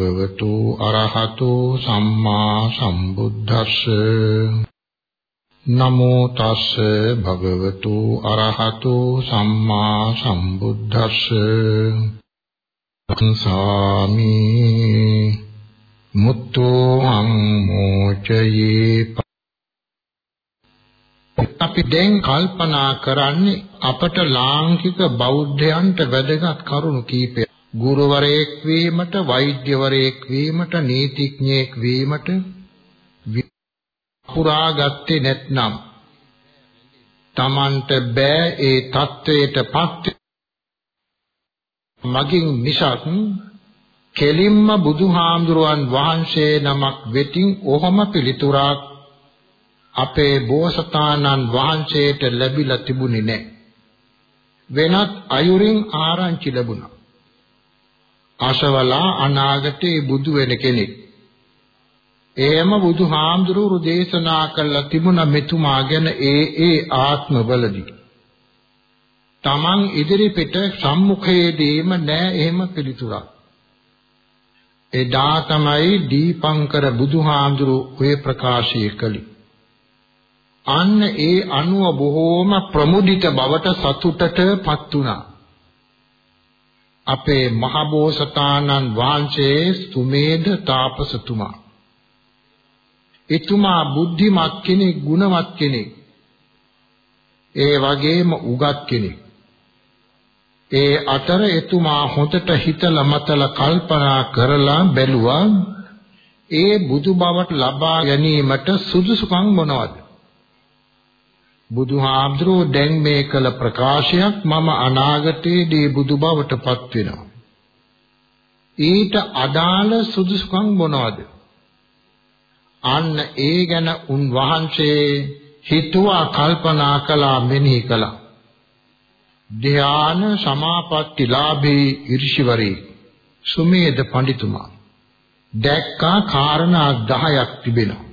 භගවතු අරහතු සම්මා සම්බුද්දස්ස. නමෝ තස්ස භගවතු අරහතු සම්මා සම්බුද්දස්ස. සංසාමි මුත්තෝ අං මෝචයේ අපි දැන් කල්පනා කරන්නේ අපට ලාංකික බෞද්ධයන්ට වැදගත් කරුණු කීපයක්. ගුරුවරයෙක් වීමට වෛද්‍යවරයෙක් වීමට නීතිඥයෙක් වීමට පුරා ගත්තේ නැත්නම් Tamanට බෑ ඒ தത്വයටපත් මගින් මිසක් කෙලින්ම බුදුහාමුදුරුවන් වහන්සේ නමක් වෙතින් ඔහොම පිළිතුරක් අපේ බෝසතාණන් වහන්සේට ලැබිලා තිබුණේ නැහැ. වෙනත් අයුරින් ආරංචි ලැබුණා. අසවලා අනාගතේ බුදු වෙන කෙනෙක්. එහෙම බුදුහාමුදුරුවෝ දේශනා කළා තිබුණ මෙතුමා ගැන ඒ ඒ ආත්මවලදී. Taman ඉදිරිපිට සම්මුඛයේදීම නෑ එහෙම පිළිතුරක්. එදා තමයි දීපංකර බුදුහාමුදුරුවෝ ඔය ප්‍රකාශය කළේ. අන්න ඒ අනුව බොහෝම ප්‍රමුදිත බවට සතුටටපත් වුණා. අපේ මහබෝසතාණන් වහන්සේ සුමේධ තාපසතුමා. එතුමා බුද්ධිමත් කෙනෙක්, ගුණවත් කෙනෙක්. ඒ වගේම උගත් කෙනෙක්. ඒ අතර එතුමා හොඳට හිතලා මතලා කල්පනා කරලා බැලුවා ඒ බුදු බවට ලබා ගැනීමට සුදුසුකම් මොනවද? බුදුහාමුදුරෝ දැන් මේ කළ ප්‍රකාශයක් මම අනාගතයේදී බුදු බවට පත් වෙනවා. ඊට අදාළ සුදුසුකම් මොනවද? අන්න ඒ ගැන උන් වහන්සේ හිතුවා කල්පනා කළා මෙනෙහි කළා. ධ්‍යාන සමාපත්තිලාභී ඍෂිවරේ සුමේද පඬිතුමා දැක්කා කාරණා 10ක් තිබෙනවා.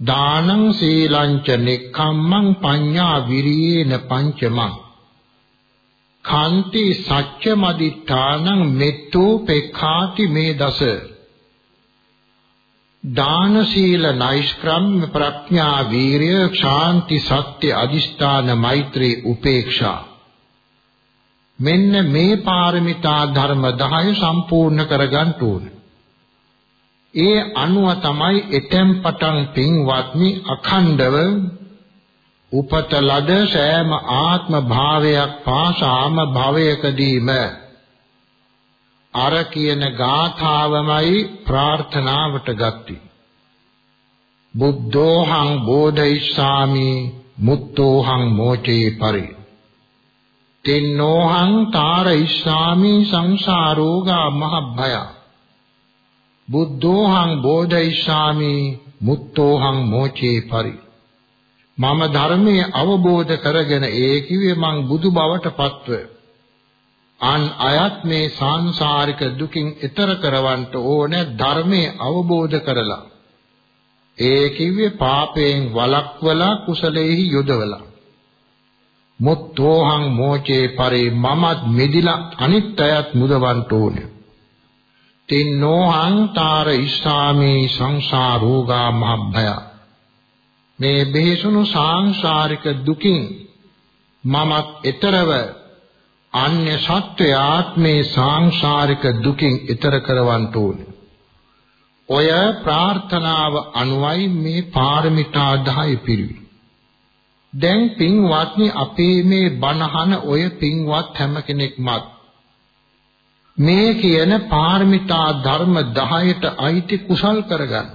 දානං සීලංච නෙක්ඛම්මං පඤ්ඤා විරියේන පංචමං. කාන්ති සච්ච මදිඨානං මෙත්තෝ පෙක්ඛාති මේ දස. දාන සීල නෛෂ්ක්‍රම්‍ය ප්‍රඥා වීරය ශාන්ති සත්‍ය අදිෂ්ඨාන මෛත්‍රී උපේක්ෂා. මෙන්න මේ පාරමිතා ධර්ම 10 සම්පූර්ණ කරගන්න ඕනේ. ඒ අනුව තමයි එතෙන් පටන් පින්වත්නි අඛණ්ඩව උපත ලද සෑම ආත්ම භාවයක් පාසාම භවයකදීම. අර කියන ගාථාවමයි ප්‍රාර්ථනාවට ගත්තී. බුද්ධෝහං බෝධයිස්සාමි මුත්තෝහං මෝචේ පරි. තින්නෝහං තාරයිස්සාමි සංසාරෝගා මහභයා බුද්ධෝහං බෝධයිෂාමි මුත්තෝහං මෝචේ පරි. මම ධර්මයේ අවබෝධ කරගෙන ඒ කිව්වේ මං බුදු බවට පත්ව අන් අයත් මේ සාංශාරික දුකින් ඈතර කරවන්න ඕනේ ධර්මයේ අවබෝධ කරලා. ඒ කිව්වේ පාපයෙන් වළක්වලා කුසලෙහි යොදවලා. මුත්තෝහං මෝචේ පරි මමත් මෙදිලා අනිත් අයත් මුදවන්න ඕනේ. තින්නෝහං තාර ඉස්සාමේ සංසාරෝගා මහභය මේ බෙහෙසුණු සාංශාරික දුකින් මමත් ඊතරව අන්‍ය සත්වයාත්මේ සාංශාරික දුකින් ඊතර කරවන්න ඕනේ. ඔය ප්‍රාර්ථනාව අනුවයි මේ පාරමිතා 10 පිරිවි. දැන් පින්වත්නි අපේ මේ බණහන ඔය පින්වත් හැම කෙනෙක්මත් මේ කියන පාරමිතා ධර්ම 10ට අයිති කුසල් කරගන්න.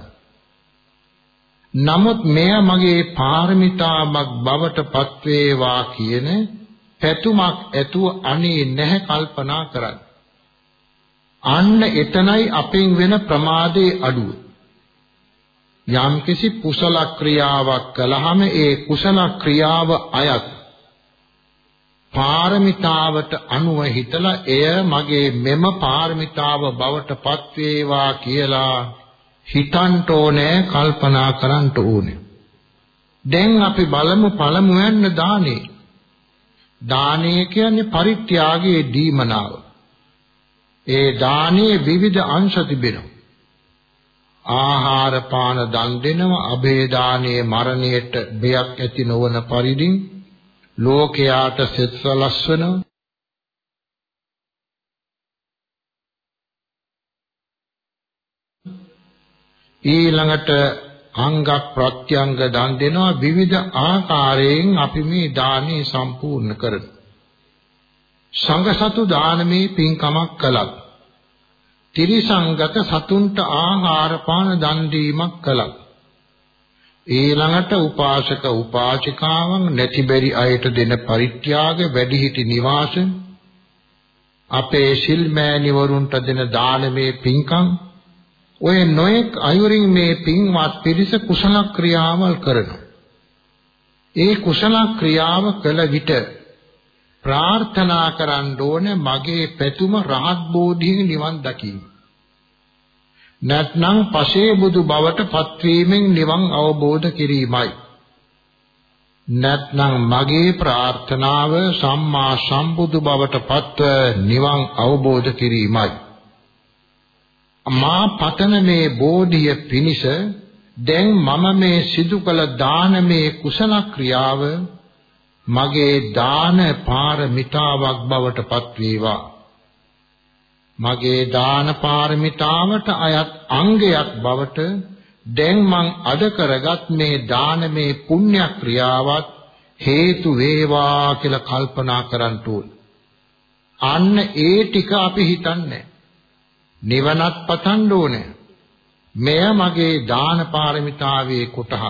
නමුත් මෙය මගේ පාරමිතාවක් බවට පත්වේවා කියන පැතුමක් ඇතුව අනේ නැහැ කල්පනා කරන්න. අන්න එතනයි අපෙන් වෙන ප්‍රමාදයේ අඩුව. යම්කිසි කුසල ක්‍රියාවක් කළාම ඒ කුසල ක්‍රියාව අයත් පාරමිතාවට අනුව හිතලා එය මගේ මෙම පාරමිතාව බවට පත් වේවා කියලා හිතන්න ඕනේ කල්පනා කරන්න ඕනේ. දැන් අපි බලමු පළමුවෙන් දානේ. දානය කියන්නේ පරිත්‍යාගයේ දීමනාව. ඒ දානයේ විවිධ අංශ තිබෙනවා. ආහාර පාන දන් දෙනවා අබේ දානයේ මරණයට බයක් ඇති නොවන පරිදි ලෝකයාට සෙත්සලස්වනවා ඊළඟට අංග ප්‍රත්‍යංග දන් දෙනවා විවිධ ආකාරයෙන් අපි මේ දානේ සම්පූර්ණ කරනවා සංඝසතු දානමේ පින්කමක් කළා ත්‍රිසංගත සතුන්ට ආහාර පාන දන් දීමක් කළා. ඊළඟට උපාසක උපාසිකාවන් නැති බැරි අයට දෙන පරිත්‍යාග වැඩිහිටි නිවාස අපේ ශිල්මෑණිවරුන්ට දෙන දානමේ පින්කම් ඔය නොයෙක් අයුරින් මේ පින්වත් පිරිස කුසල ක්‍රියාවල් කරනවා. ඒ කුසල ක්‍රියාව කළ විට ප්‍රාර්ථනා කරන්න ඕනේ මගේ පැතුම රහත් බෝධියෙන් නිවන් දකීම. නැත්නම් පසේ බුදු බවට පත්වීමෙන් නිවන් අවබෝධ කිරීමයි. නැත්නම් මගේ ප්‍රාර්ථනාව සම්මා සම්බුදු බවට පත්ව නිවන් අවබෝධ කිරීමයි. මා පතන මේ බෝධිය පිණිස දැන් මම මේ සිදු කළ දානමේ කුසල ක්‍රියාව මගේ දාන පාරමිතාවක් බවට පත්වේවා මගේ දාන පාරමිතාවට අයත් අංගයක් බවට දැන් මං අද කරගත් මේ දානමේ පුණ්‍ය ක්‍රියාවත් හේතු වේවා කියලා කල්පනා කරන්න අන්න ඒ ටික අපි හිතන්නේ. නිවනත් පතන්න ඕනේ. මෙය මගේ දාන පාරමිතාවේ කොටහක්.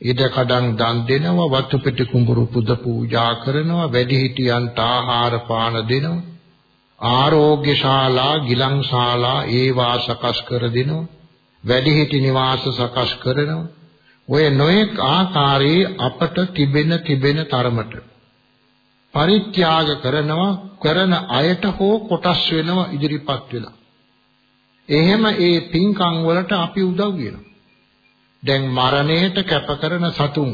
ඉඩ කඩන් දන් දෙනවා වතු පෙටි කුඹුරු පුද පූජා කරනවා වැඩිහිටියන්ට ආහාර පාන දෙනවා. ආරෝග්‍ය ශාලා ගිලන් ශාලා ඒවා සකස් කර දෙනවා. වැඩිහිටි නිවාස සකස් කරනවා. ඔය නොඑක් ආකාරයේ අපට තිබෙන තිබෙන තරමට පරිත්‍යාග කරනවා කරන අයට හෝ කොටස් වෙනවා ඉදිරිපත් වෙලා. එහෙම ඒ පින්කම් වලට අපි උදව් වෙනවා. දැන් මරණයට කැප කරන සතුන්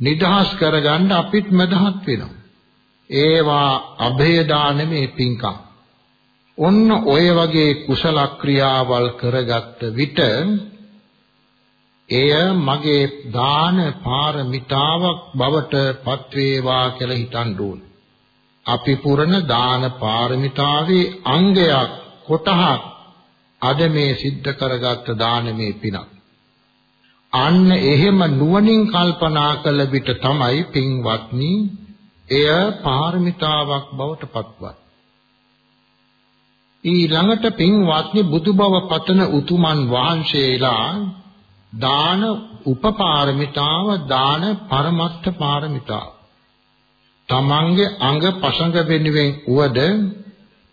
නිදහස් කරගන්න අපිත් මදහත් වෙනවා. ඒවා અભය දානමේ පිංකම්. ඔන්න ඔය වගේ කුසල ක්‍රියාවල් කරගත්ත විට එය මගේ දාන පාරමිතාවක් බවට පත්වේවා කියලා හිතන්න ඕනේ. අපි පුරන දාන පාරමිතාවේ අංගයක් කොටහක් අද මේ සිද්ධ කරගත්ත දානමේ පිනක්. අන්න එහෙම නුවණින් කල්පනා කළ විට තමයි පින්වත්නි එය පාරමිතාවක් බවට පත්වත්. ඊළඟට පින්වත්නි බුදු බව පතන උතුමන් වහන්සේලා දාන උපපාරමිතාව දාන පරමත්ත පාරමිතාව. තමන්ගේ අංග පසංග වෙනුවෙන් උවද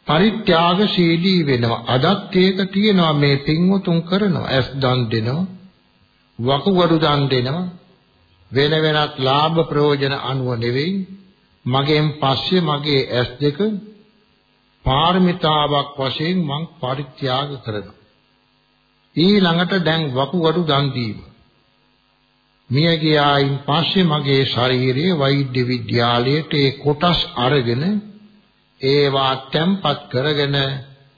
පරිත්‍යාගශීලී වෙනවා. අදත් ඒක තියෙනවා මේ පින්වතුන් කරනවා. ඇස් දන් දෙනවා. වකුගඩු දන් දෙනවා වෙන වෙනත් ලාභ ප්‍රයෝජන අනුව නෙවෙයි මගෙන් පස්සේ මගේ ඇස් දෙක පාරමිතාවක් වශයෙන් මං පරිත්‍යාග කරනවා ඊළඟට දැන් වකුගඩු දන් දීම මිය ගියායින් පස්සේ මගේ ශරීරයේ වෛද්‍ය විද්‍යාලයට ඒ කොටස් අරගෙන ඒවා තැම්පත් කරගෙන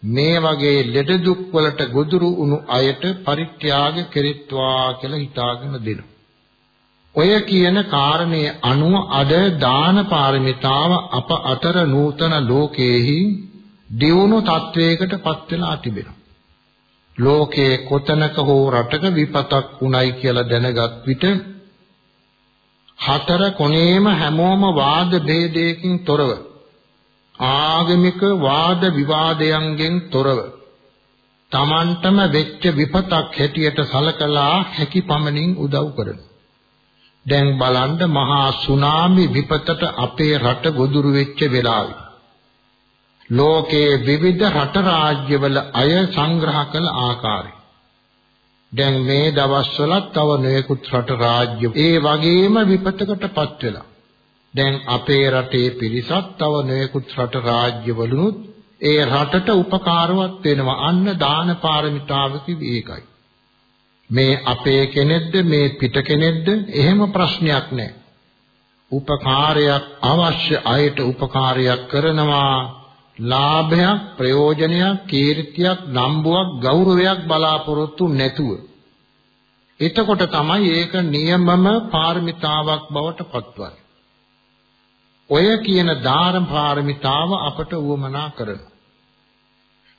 මේ වගේ ලෙඩ දුක් වලට ගොදුරු වුණු අයට පරිත්‍යාග කෙරෙත්වා කියලා හිතාගෙන දෙනවා. ඔය කියන කාරණේ අනුව අද දාන පාරමිතාව අප අතර නූතන ලෝකයේහි දියුණු තත්වයකට පත් වෙලා තිබෙනවා. ලෝකයේ කොතනක හෝ රටක විපතක් වුණයි කියලා දැනගත් විට හතර කොනේම හැමෝම වාද ભેදයකින් තොරව ආගමික වාද විවාදයන්ගෙන් තොරව Tamanටම වෙච්ච විපතක් හැටියට සලකලා හැකි පමණින් උදව් කරන. දැන් බලන්න මහා සුනාමි විපතට අපේ රට ගොදුරු වෙච්ච වෙලාවේ ලෝකයේ විවිධ රට රාජ්‍යවල අය සංග්‍රහ කළ ආකාරය දැන් මේ දවස්වලත් තව නොයෙකුත් රට රාජ්‍ය ඒ වගේම විපතකටපත් වෙලා. දැන් අපේ රටේ පිරිසක් තව නොයෙකුත් රට රාජ්‍යවලුනුත් ඒ රටට උපකාරවත් වෙනවා. අන්න දාන පාරමිතාව කිව්වේ ඒකයි. මේ අපේ කෙනෙක්ද මේ පිට කෙනෙක්ද? එහෙම ප්‍රශ්නයක් නැහැ. උපකාරයක් අවශ්‍ය අයට උපකාරයක් කරනවා. ලාභයක් ප්‍රයෝජනයක් කීර්තියක් නම්බුවක් ගෞරවයක් බලාපොරොත්තු නැතුව. එතකොට තමයි ඒක නියමම පාරමිතාවක් බවට පත්වන්නේ. ඔය කියන දාන පාරමිතාව අපට උවමනා කරනවා.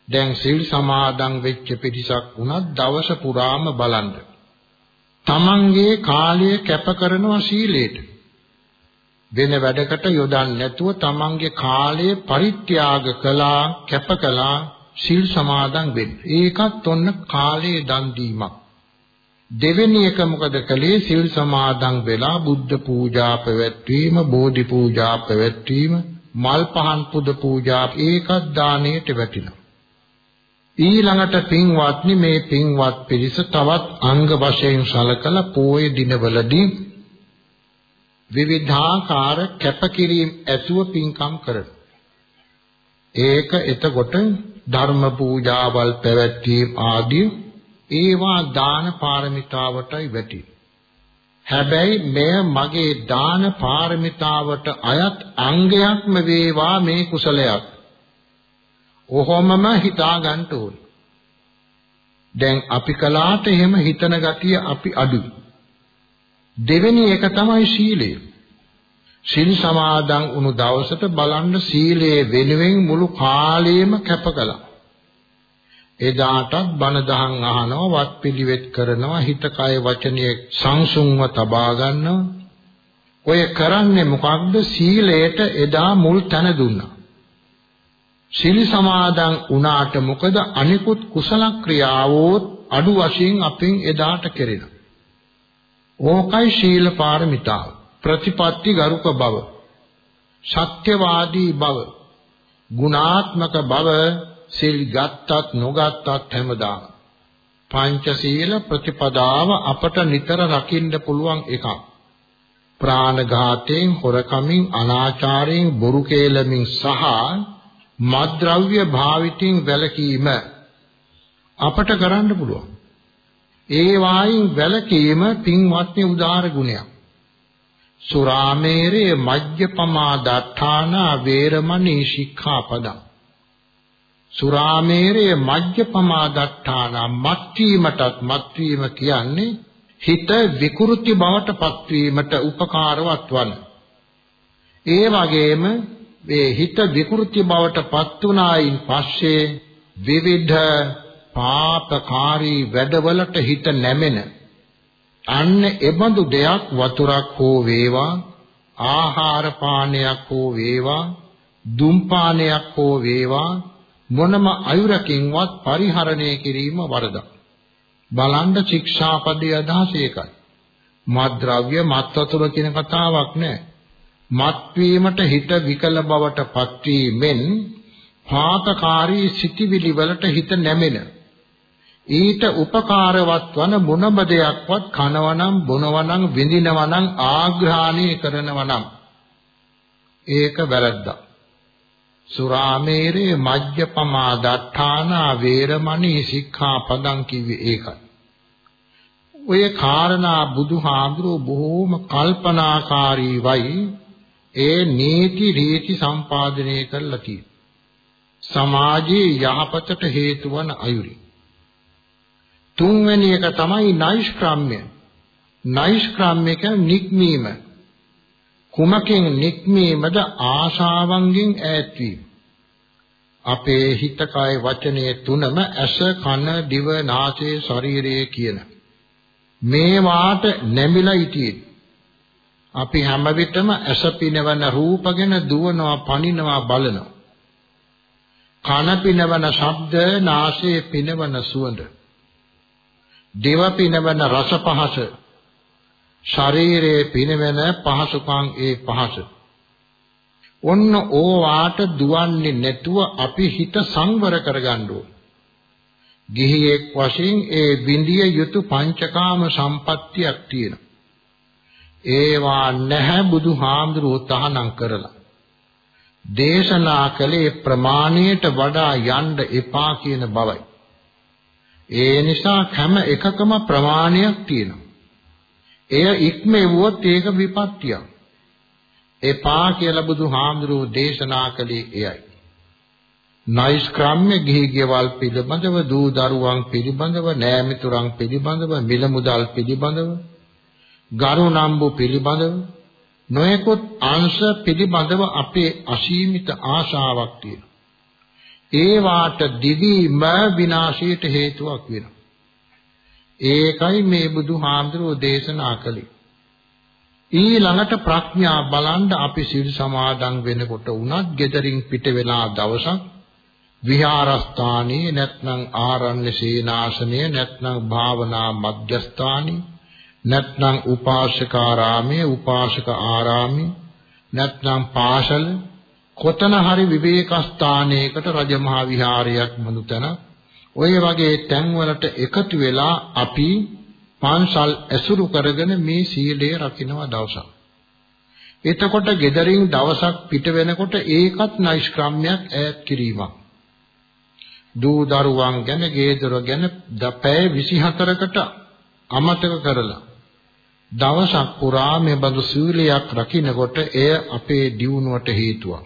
දැන් සිල් සමාදන් වෙච්ච පිරිසක් වුණත් දවස පුරාම බලන්න තමන්ගේ කාලය කැප කරනවා සීලයට වෙන වැඩකට යොදන්නේ නැතුව තමන්ගේ කාලය පරිත්‍යාග කළා කැප කළා සිල් සමාදන් වෙන්න. ඒකත් ඔන්න කාලයේ දන් දීමක්. දෙවෙනි එක මොකද කළේ සිල් සමාදන් වෙලා බුද්ධ පූජා පැවැත්වීම, බෝධි පූජා පැවැත්වීම, මල් පහන් පුද පූජා ඒකත් දාණයට වැටිලා. ඊළඟට පින්වත්නි මේ පින්වත් පිරිස තවත් අංග වශයෙන් සලකලා පෝය දිනවලදී විවිධාකාර කැපකිරීම ඇතුව පින්කම් කරන. ඒක එතකොට ධර්ම පූජාවල් පැවැත්වීම ආදී ඒවා දාන පාරමිතාවටයි වැටි. හැබැයි මෙය මගේ දාන පාරමිතාවට අයත් අංගයක්ම වේවා මේ කුසලයක්. ඔහොමම හිතා ගන්න ඕනේ. දැන් අපි කලාට එහෙම හිතන ගතිය අපි අඩුයි. දෙවෙනි එක තමයි සීලය. සිල් සමාදන් වුණු දවසට බලන්න සීලයේ වෙනුවෙන් මුළු කාලයම කැප කළා. එදාටත් බණ දහම් අහනවා වත් පිළිවෙත් කරනවා හිත කය වචනයේ සංසුන්ව තබා ගන්නවා. ඔය කරන්නේ මොකක්ද සීලයට එදා මුල් තැන දුන්නා. සිල් සමාදන් වුණාට මොකද අනිකුත් කුසල ක්‍රියාවෝත් අඩු වශයෙන් අපෙන් එදාට කෙරෙනවා. ඕකයි ශීල පාරමිතාව. ප්‍රතිපත්ති ගරුක බව. සත්‍යවාදී බව. ගුණාත්මක බව සිල් ගත්තත් නොගත්තත් හැමදාම. පංචශීල ප්‍රතිපදාව අපට නිතර රකින්න පුළුවන් එකක්. ප්‍රාණඝාතයෙන්, හොරකමින්, අනාචාරයෙන්, බොරු කේලමින් සහ මද්ද්‍රව්‍ය භාවිතින් වැළකීම අපට කරන්න පුළුවන්. ඒ වායින් වැළකීම පින්වත්නි උදාර ගුණයක්. සුරාමේරේ මජ්ජපමා දත්තානා වේරමණී සික්ඛාපදං. සුරාමේරේ මජ්ජපමා දත්තානා මත්වීමටත් මත්වීම කියන්නේ හිත විකෘති බවට පත්වීමට උපකාරවත් වන. ඒ වගේම මේ හිත විකෘති බවට පත් වුණායින් පස්සේ විවිධ පාපකාරී වැඩවලට හිත නැමෙන. අන්න එබඳු දෙයක් වතුරක් හෝ වේවා ආහාර පානයක් හෝ වේවා දුම් පානයක් හෝ වේවා මොනම අයුරකින්වත් පරිහරණය කිරීම වරදක්. බලන්න ශික්ෂාපදයේ අදහස ඒකයි. මත්ද්‍රව්‍ය මත් වතුර කියන කතාවක් නෑ. මත් වීමට හිත විකල බවට පත්වීමෙන් පාපකාරී සිටිවිලි වලට හිත නැමෙන. ඊට උපකාරවත් වන මොනම දෙයක්වත් කනවනම් බොනවනම් විඳිනවනම් ආග්‍රහණය කරනවනම්. ඒක වැරද්දක්. සුරාමේරේ මජ්ජපමා දත්තානා වේරමණී සික්ඛාපදං කිව්වේ ඒකයි. ඔය කාරණා බුදුහාඳුරෝ බොහෝම කල්පනාකාරීවයි ඒ නීති රීති සම්පාදනය කරලා තියෙනවා සමාජයේ යහපතට හේතු වන අයුරි තුන්වෙනි එක තමයි නෛෂ්ක්‍රම්‍ය. නෛෂ්ක්‍රම්‍ය කියන්නේ නික්මීම. කුමකින් නික්මීමද ආශාවන්ගෙන් ඈත්වීම. අපේ හිත කය වචනයේ තුනම ඇස කන දිව නාසය ශරීරය කියන මේ වාට නැමිලා ඉතියි. අපි හැම විටම ඇස පිනවන රූප ගැන දුවනවා පනිනවා බලනවා. කන පිනවන ශබ්ද නාසය පිනවන සුවඳ දේව පිනවන රස පහස ශරීරයේ පිනවන පහසුකම් ඒ පහස ඔන්න ඕවාට දුවන්නේ නැතුව අපි හිත සංවර කරගන්න ඕන ගිහියෙක් වශයෙන් ඒ බින්දිය යුතු පංචකාම සම්පත්තියක් තියෙනවා. ඒවා නැහැ බුදුහාමුදුරුවෝ තහනම් කරලා. දේශනා කළේ ප්‍රමාණයට වඩා යන්න එපා කියන බවයි. ඒ නිසා හැම එකකම ප්‍රමාණයක් තියෙනවා. එය ඉක්මෙවුවොත් ඒක විපත්තියක්. එපා කියලා බුදුහාමුදුරුවෝ දේශනා කළේ එයයි. නෛෂ්ක්‍රම්‍ය ගිහි ගෙවල් පිළිබඳව දූ දරුවන් පිළිබඳව නෑමිතුරන් පිළිබඳව මිල මුදල් පිළිබඳව ගරු නම්බු පිළිබඳව නොයෙකුත් අංශ පිළිබඳව අපේ අසීමිත ආශාවක් තියෙනවා. ඒ වාට දිවිම විනාශයට හේතුවක් වෙනවා. ඒකයි මේ බුදුහාමුදුරෝ දේශනා කළේ. ඊළඟට ප්‍රඥා බලන්න අපි සිල් සමාදන් වෙනකොට උනත් gederin පිට වෙලා දවසක් විහාරස්ථානයේ නැත්නම් ආරණ්‍ය සීනාසනයේ නැත්නම් භාවනා මධ්‍යස්ථානයේ නැත්නම් උපාසකාරාමයේ උපාසක ආරාමයේ නැත්නම් පාසල කොතන හරි විවේක ස්ථානයකට රජමහා විහාරයක් මනුතන ඔය වගේ තැන්වලට එකතු වෙලා අපි පන්සල් ඇසුරු කරගෙන මේ සීලය රකින්න දවසක්. එතකොට gederin දවසක් පිට වෙනකොට ඒකත් නෛෂ්ක්‍රම්‍යයක් ඈත් කිරීමක්. දූ දරුවන් ගැන ගේ දොර ගැන දපෑ 24කට අමතක කරලා දවසක් පුරා මේ බඳු සීලයක් රකින්නකොට එය අපේ දියුණුවට හේතුවක්.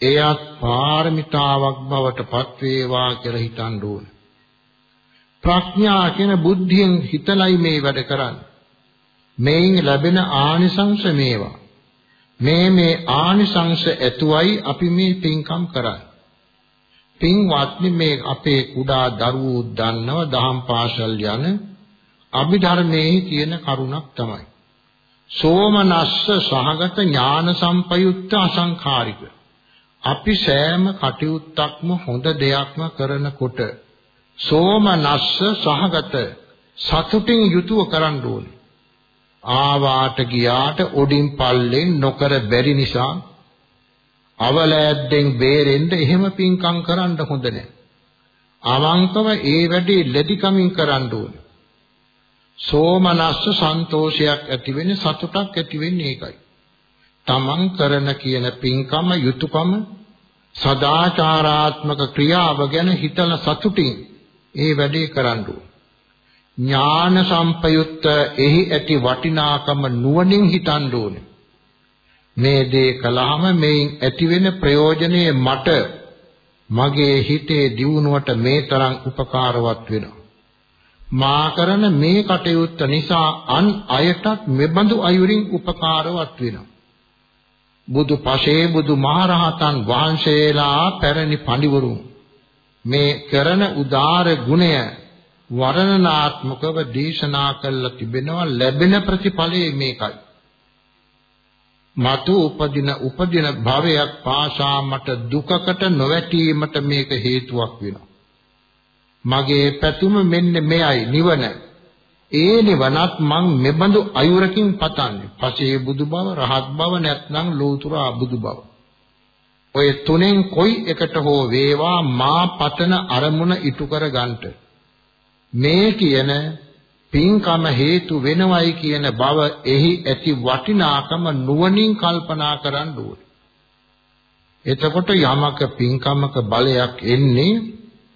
එයත් පාරමිතාවක් බවට පත් වේවා කියලා හිතන්න ඕන. ප්‍රඥා කියන බුද්ධියෙන් හිතලයි මේ වැඩ කරන්නේ. මේන් ලැබෙන ආනිසංශ මේවා. මේ මේ ආනිසංශ ඇතුවයි අපි මේ පින්කම් කරන්නේ. පින්වත්නි මේ අපේ කුඩා දරුවෝ දන්නව දහම් පාසල් යන අභිධර්මයේ තියෙන කරුණක් තමයි. සෝමනස්ස සහගත ඥාන සම්පයුක්ත අසංඛාරික. අපි සෑම කටයුත්තක්ම හොඳ දෙයක්ම කරනකොට සෝමනස්ස සහගත සතුටින් යුතුව කරන්න ඕනේ. ආවාට ගියාට ඔඩින් පල්ලෙන් නොකර බැරි නිසා අවලෑද්දෙන් බේරෙන්න එහෙම පිංකම් කරන්න හොඳ නැහැ. අවංකව ඒ වැඩේ ලෙදිකමින් කරන්න ඕනේ. සෝමනස්ස සන්තෝෂයක් ඇති වෙන්නේ සතුටක් ඇති වෙන්නේ ඒකයි. තමන් කරන කියන පින්කම යුතුයකම සදාචාරාත්මක ක්‍රියාව ගැන හිතන සතුටින් ඒ වැඩේ කරන්න ඥාන සම්පයුක්ත එහි ඇති වටිනාකම නුවණින් හිතන්න ඕනේ. මේ දේ කළාම මේන් ඇති වෙන ප්‍රයෝජනය මට මගේ හිතේ දියුණුවට මේ තරම් උපකාරවත් වෙනවා. මා කරන මේ කටයුත්ත නිසා අන් අයටත් මෙබඳු අයුරින් උපකාරවත් වෙනවා. බුදු පසේ බුදු මහරහතන් වහන්සේලා පැරණි පඬිවරුන් මේ කරන උදාර ගුණය වර්ණනාත්මකව දේශනා කළා තිබෙනවා ලැබෙන ප්‍රතිඵලය මේකයි. මතු උපදින උපදින භවයක් පාසා මට දුකකට නොවැටීමට මේක හේතුවක් වෙනවා. මගේ පැතුම මෙන්න මෙයයි නිවන. ඒ නිවනත් මං මෙබඳු අයුරකින් පතන්නේ. පසේ බුදු බව, රහත් බව නැත්නම් ලෝතුරා බුදු බව. ඔය තුනෙන් කොයි එකට හෝ වේවා මා පතන අරමුණ ඉටු කර ගන්නට. මේ කියන පින්කම හේතු වෙනවයි කියන බව එහි ඇති වටිනාකම නුවණින් කල්පනා කරන්න ඕනේ. එතකොට යමක පින්කමක බලයක් එන්නේ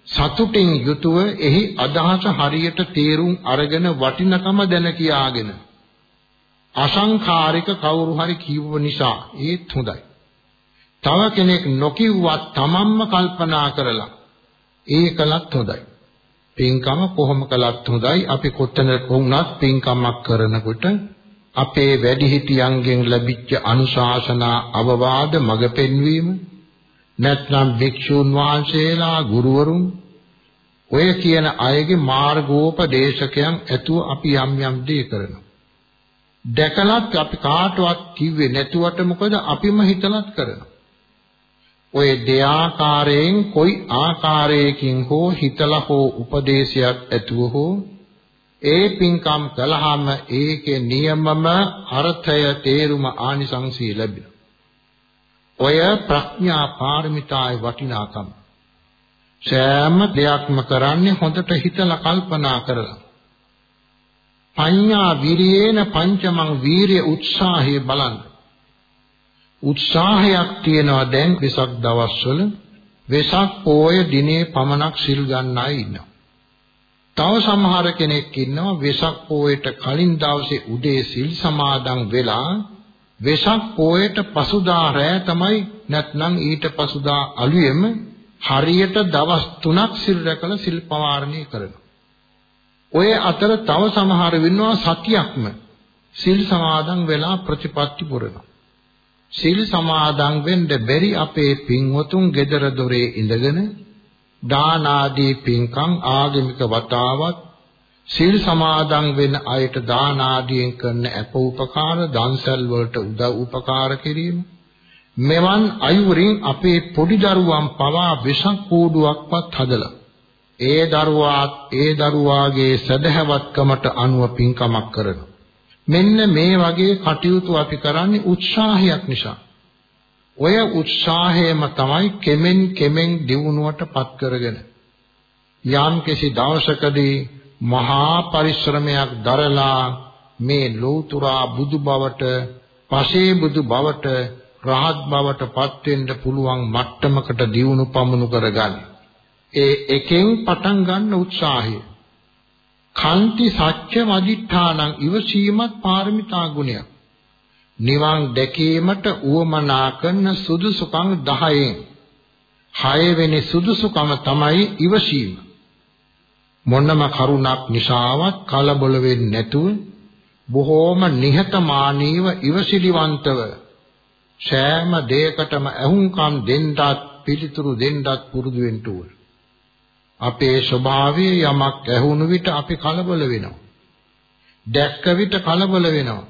සතුටින් යුතුව එහි අදහස හරියට තේරුම් අරගෙන වටිනකම දැන කියාගෙන අසංඛාරික කවුරු හරි කිව්ව නිසා ඒත් හොඳයි. තව කෙනෙක් නොකිව්වත් තමන්ම කල්පනා කරලා ඒකලත් හොඳයි. පින්කම කොහොම කළත් හොඳයි. අපි කොතනක වුණත් පින්කමක් කරනකොට අපේ වැඩිහිටියන්ගෙන් ලැබිච්ච අනුශාසනා අවවාද මඟ පෙන්වීම නැත්නම් භික්ෂුන් වහන්සේලා ගුරුවරුන් ඔය කියන අයගේ මාර්ගෝපදේශකයන් ඇතුව අපි යම් යම් දේ කරනවා. දැකලත් අපි කාටවත් කිව්වේ නැතුවට මොකද අපිම හිතලත් කරනවා. ඔය දෙආකාරයෙන් කොයි ආකාරයකින් හෝ හිතලා හෝ උපදේශයක් ඇතුව හෝ ඒ පින්කම් කළාම ඒකේ නියමම අර්ථය තේරුම ආනිසංසී ලැබෙනවා. ඔය ප්‍රඥා පාරමිතාවේ වටිනාකම. සෑම දෙයක්ම කරන්නේ හොඳට හිතලා කල්පනා කරලා. පඤ්ඤා විරියේන පංචමං වීරිය උත්සාහය බලන්න. උත්සාහයක් තියනවා දැන් වෙසක් දවස්වල වෙසක් පෝය දිනේ පමණක් සිල් ගන්න අය ඉන්නවා. තව සමහර කෙනෙක් ඉන්නවා වෙසක් පෝයට කලින් දවසේ උදේ සිල් සමාදන් වෙලා වෙසක් පෝයට පසුදා රෑ තමයි නැත්නම් ඊට පසුදා අලුයම හරියට දවස් 3ක් සිල් රැකලා සිල් පවාරණය කරනවා. ඔය අතර තව සමහර වෙනවා සතියක්ම සිල් සමාදන් වෙලා ප්‍රතිපත්ති පුරනවා. සිල් සමාදන් වෙන්න බැරි අපේ පින්වතුන් gedara dore ඉඳගෙන දාන ආදී පින්කම් ආගමික වතාවත් සිල් සමාදන් වෙන අයට දාන ආදියෙන් කරන අප උපකාර දන්සල් වලට උදව් උපකාර කිරීම මෙවන් අයුරින් අපේ පොඩි දරුවන් පවා විෂක් කූඩුවක්වත් හදලා ඒ දරුවාත් ඒ දරුවාගේ සදහැවත්කමට අනුව පින්කමක් කරනවා මෙන්න මේ වගේ කටයුතු අපි කරන්නේ උත්සාහයක් නිසා. ඔය උත්සාහයම තමයි කෙමෙන් කෙමෙන් දියුණුවටපත් කරගෙන යම් කිසි දවසකදී මහා පරිශ්‍රමයක් දරලා මේ ලෝතුරා බුදු බවට, පසේ බුදු බවට, රහත් බවට පත් වෙන්න පුළුවන් මට්ටමකට දියුණු පමුණු කරගන්න. ඒ එකෙන් පටන් ගන්න උත්සාහය කන්ති සත්‍ය වදිඨානං ඉවසීමත් පාරමිතා ගුණයක්. නිවන් දැකීමට උවමනා කරන සුදුසුකම් 10න් 6 වෙනි සුදුසුකම තමයි ඉවසීම. මොනම කරුණක් නිසාවත් කලබල වෙන්නේ නැතුව බොහෝම නිහතමානීව ඉවසිලිවන්තව සෑම දෙයකටම අහුම්කම් දෙන්නත් පිළිතුරු දෙන්නත් පුරුදු වෙන්න ඕන. අපේ ස්වභාවය යමක් ඇහුණු විට අපි කලබල වෙනවා. දැක්ක විට කලබල වෙනවා.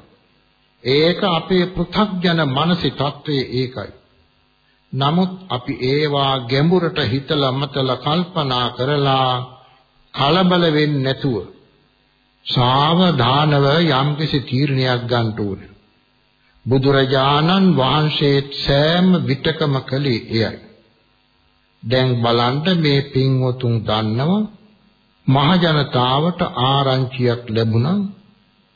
ඒක අපේ පෘථග්ජන මානසික තත්වයේ ඒකයි. නමුත් අපි ඒවා ගැඹුරට හිතලා මතලා කල්පනා කරලා කලබල වෙන්නේ නැතුව සාවධානව යම්කිසි තීරණයක් ගන්න ඕනේ. බුදුරජාණන් වහන්සේ සෑම විටකම කළේ එයයි. දැන් බලන්න මේ පින්වතුන් දන්නව මහ ජනතාවට ආරංචියක් ලැබුණා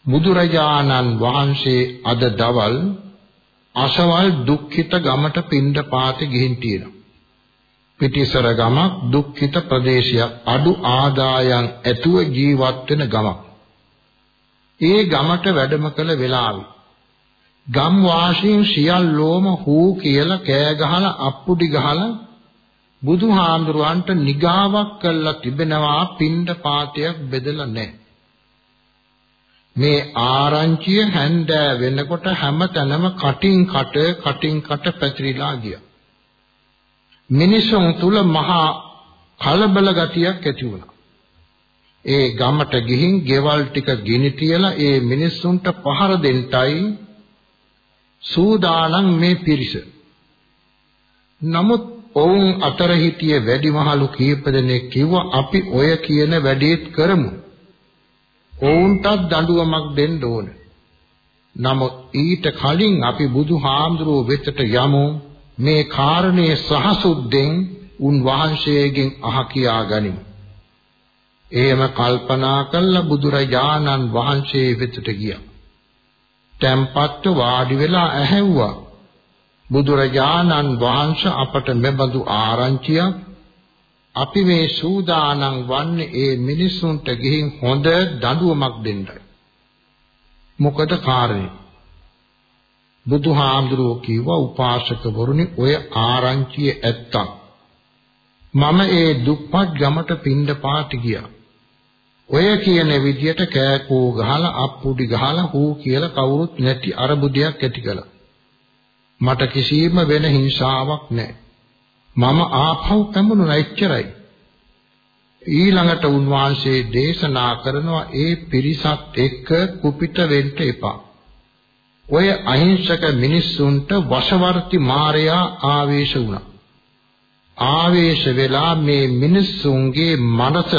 බුදුරජාණන් වහන්සේ අද දවල් අසවල් දුක්ඛිත ගමට පින්ඩ පාතේ ගිහින් තියෙනවා. පිටිසර ගමක් දුක්ඛිත ප්‍රදේශයක් අඩු ආදායම් ඇතුව ජීවත් වෙන ගමක්. ඒ ගමට වැඩම කළ වෙලාවේ ගම් වාසීන් සියල්ලෝම හූ කියලා කෑ ගහලා අප්පුඩි ගහලා බුදුහාඳුරන්ට නිගාවක් කළා තිබෙනවා පින්ඩ පාතයක් බෙදලා නැහැ. මේ ආරංචිය හැන්දෑ වෙනකොට හැමතැනම කටින් කට කටින් කට පැතිරිලා ගියා. මිනිසුන් තුල මහා කලබල ගතියක් ඇති වුණා. ඒ ගමට ගිහින් ගෙවල් ටික ගිනි තියලා ඒ මිනිස්සුන්ට පහර දෙන්නයි සූදානම් මේ පිරිස. නමුත් ඔවුන් අතර හිටිය වැඩිමහලු කීප දෙනෙක් කිව්වා අපි ඔය කියන වැඩේත් කරමු. ඔවුන්ටත් දඬුවමක් දෙන්න ඕන. නමුත් ඊට කලින් අපි බුදුහාමුදුරුව වෙතට යමු මේ කාරණේ සහසුද්දෙන් උන් වහන්සේගෙන් අහ කියා ගනිමු. එහෙම කල්පනා කළා බුදුරජාණන් වහන්සේ වෙතට ගියා. tempattu වාඩි වෙලා ඇහැව්වා බුදුරජාණන් වහන්සේ අපට මෙබඳු ආරංචියක් අපි මේ සූදානම් වන්නේ ඒ මිනිසුන්ට ගිහින් හොඳ දඬුවමක් දෙන්නයි. මොකද කාරණේ? බුදුහාමුදුරුවෝ කිව්වා උපාසකවරුනි ඔය ආරංචිය ඇත්තක්. මම ඒ දුප්පත් ගමට පින්ඳ පාටි ගියා. ඔය කියන විදියට කෑකෝ ගහලා අප්පුඩි ගහලා හූ කියලා කවුරුත් නැති අරබුදයක් ඇති කළා. මට කිසිම වෙන හිංසාවක් නැහැ. මම ආපහු පැමුණුනා එච්චරයි. ඊළඟට උන්වහන්සේ දේශනා කරනවා ඒ පිරිසත් එක්ක කුපිත වෙන්න එපා. ඔය අහිංසක මිනිස්සුන්ට වශවර්ති මාරයා ආවේශ වුණා. ආවේශ වෙලා මේ මිනිස්සුන්ගේ මනස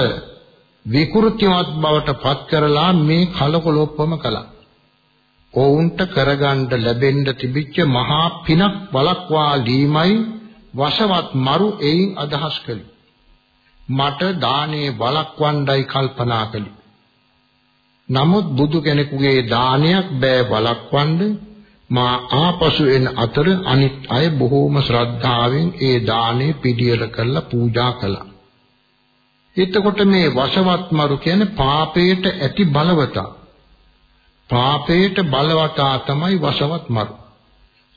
විකෘතිමත් බවට පත් කරලා මේ කලකොලොප්පම කළා. ඔවුන්ට කරගන්න ලැබෙන්න තිබිච්ච මහා පිනක් වළක්වා දීමයි වශවත් මරු එයින් අදහස් කළේ. මට දානේ වළක්වන්නයි කල්පනා කළේ. නමුත් බුදු කෙනෙකුගේ දානයක් බෑ වළක්වන්න මා ආපසු එන අතර අනිත් අය බොහෝම ශ්‍රද්ධාවෙන් ඒ දානේ පිළියෙල කරලා පූජා කළා. එතකොට මේ වශවත් මරු කියන්නේ පාපයට ඇති බලවතා. පාපයට බලවතා තමයි වශවත් මරු.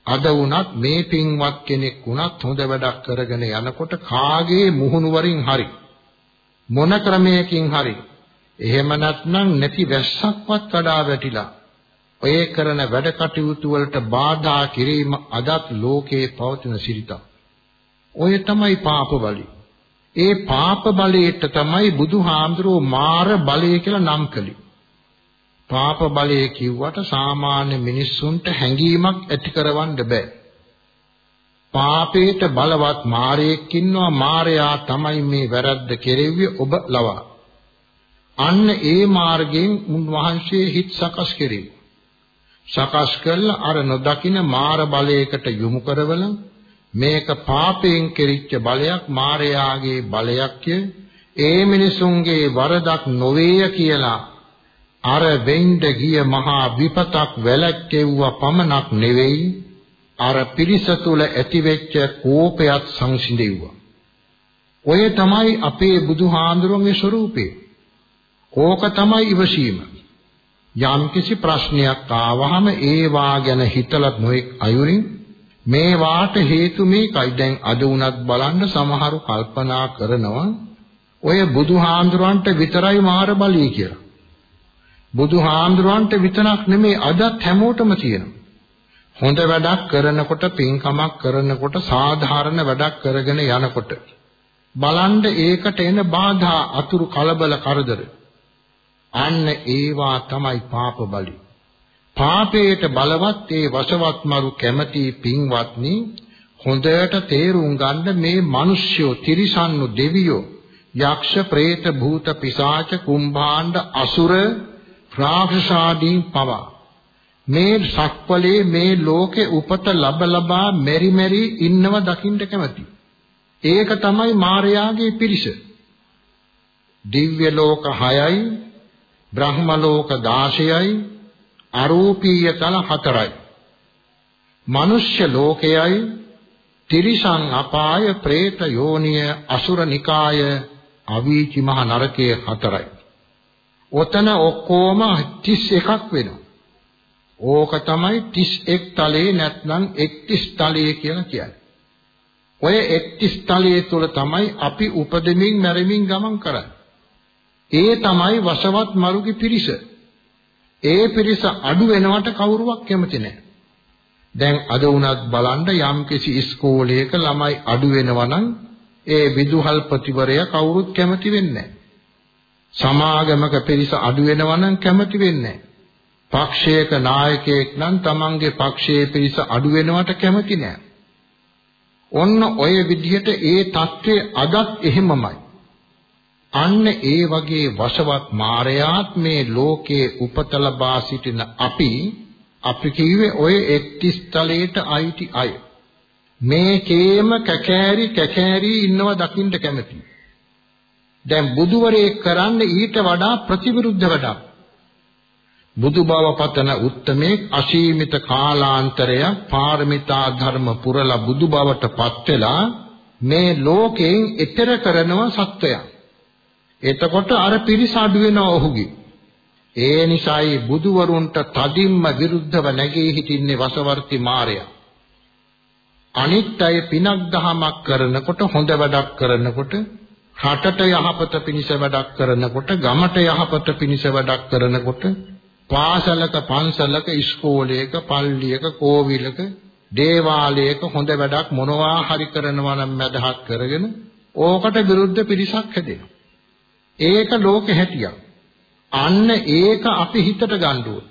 අද වුණත් මේ පින්වත් කෙනෙක් වුණත් හොඳ වැඩක් කරගෙන යනකොට කාගේ මුහුණු වරින් හරි මොන ක්‍රමයකින් හරි එහෙම නැත්නම් නැති වැස්සක්වත් කඩා වැටිලා ඔය කරන වැඩ කටයුතු වලට බාධා කිරීම අදත් ලෝකේ පවතින සිරිතක්. ඔය තමයි පාප බලය. ඒ පාප බලයට තමයි බුදුහාමුදුරෝ මාර බලය කියලා නම් කළේ. පාප බලය කිව්වට සාමාන්‍ය මිනිස්සුන්ට හැඟීමක් ඇති කරවන්න බෑ. පාපේට බලවත් මාරයෙක් ඉන්නවා මාරයා තමයි මේ වැරද්ද කෙරෙව්වේ ඔබ ලවා. අන්න ඒ මාර්ගයෙන් උන්වහන්සේ හිත සකස් කෙරේ. සකස් කළ අර නොදකින මාර බලයකට යොමු කරවල මේක පාපයෙන් කෙරිච්ච බලයක් මාරයාගේ බලයක්ය ඒ මිනිසුන්ගේ වරදක් නොවේය කියලා අර වෙන්න ගිය මහා විපතක් වැළැක්කෙව්වා පමණක් නෙවෙයි අර පිරිස තුල ඇතිවෙච්ච කෝපයත් සංසිඳෙව්වා. ඔය තමයි අපේ බුදුහාඳුරන්ගේ ස්වરૂපේ. ඕක තමයි ඉවසීම. යම් කිසි ප්‍රශ්නයක් ආවහම ඒවා ගැන හිතලත් නොඑක් අයුරින් මේ වාට හේතු මේකයි. දැන් අද උනත් බලන්න සමහරු කල්පනා කරනවා ඔය බුදුහාඳුරන්ට විතරයි මාර බලී කියලා. බුදුහාඳුරන්ට විතරක් නෙමේ අදත් හැමෝටම තියෙනවා. හොඳ වැඩක් කරනකොට පින්කමක් කරනකොට සාධාරණ වැඩක් කරගෙන යනකොට බලන්න ඒකට එන බාධා අතුරු කලබල කරදර අන්න ඒවා තමයි පාප බලි පාපයට බලවත් ඒ වශවත් මරු කැමැති පින්වත්නි හොඳට තේරුම් ගන්න මේ මිනිස්යෝ තිරිසන්නු දෙවියෝ යක්ෂ പ്രേත භූත පිසාච කුම්භාණ්ඩ අසුර රාක්ෂසාදීන් පවා මේ සක්වලේ මේ ලෝකේ උපත ලබ ලබා මෙරි මෙරි ඉන්නව දකින්න කැමති. ඒක තමයි මාර්යාගේ පිරිස. දිව්‍ය ලෝක 6යි, බ්‍රහ්ම ලෝක 16යි, අරූපීය තල 4යි. මනුෂ්‍ය ලෝකයයි, තිරිසන් අපාය, പ്രേත යෝනිය, අසුර නිකාය, අවීචි මහ නරකයේ 4යි. ඔතන ඔක්කොම 31ක් වෙනවා. ඕක තමයි 31 තලයේ නැත්නම් 31 තලයේ කියලා කියන්නේ. ඔය 31 තලයේ තුල තමයි අපි උපදෙමින් මැරෙමින් ගමන් කරන්නේ. ඒ තමයි වසවත් මරුගේ පිරිස. ඒ පිරිස අඩු වෙනවට කවුරුවක් කැමති නැහැ. දැන් අද වුණත් බලන්න යම්කිසි ඉස්කෝලේක ළමයි අඩු වෙනවා නම් ඒ විදුහල්පතිවරයා කවුරුත් කැමති වෙන්නේ නැහැ. සමාගමක පිරිස අඩු වෙනවා නම් කැමති වෙන්නේ නැහැ. පක්ෂයක නායකයෙක් නම් තමන්ගේ පක්ෂයේ පිරිස අඩු වෙනවට කැමති නෑ. ඔන්න ඔය විදිහට ඒ தત્ත්වය අදත් එහෙමමයි. අන්න ඒ වගේ වශවත් මාරයාත් මේ ලෝකේ උපත ලබා සිටින අපි අපි කිව්වේ ඔය එක්තිස් තලයට අයිති අය. මේකේම කැකෑරි කැකෑරි ඉන්නව දකින්න කැමති. දැන් බුදුවරේ කරන්නේ ඊට වඩා ප්‍රතිවිරුද්ධ වැඩක්. බුදු බව පතන උත්තමේ අසීමිත කාලාන්තරය පාරමිතා ධර්ම පුරලා බුදු බවට පත් වෙලා මේ ලෝකයෙන් ඈතර කරනව සත්වයා. එතකොට අර පිරිස අඩු වෙනවා ඔහුගේ. ඒ නිසායි බුදුවරුන්ට තදින්ම විරුද්ධව නැගී හිටින්නේ වසවර්ති මාරයා. අනිත් අය පිනක් දහමක් කරනකොට හොඳ වැඩක් කරනකොට රටට යහපත පිණිස වැඩක් කරනකොට ගමට යහපත පිණිස වැඩක් කරනකොට පාසලක පන්සලක ඉස්කෝලේක පල්ලියක කෝවිලක දේවාලයක හොඳ වැඩක් මොනවා හරි කරනවා නම් මදහත් කරගෙන ඕකට විරුද්ධ පිරිසක් හැදෙනවා. ඒක ලෝක හැටියක්. අන්න ඒක අපි හිතට ගන්න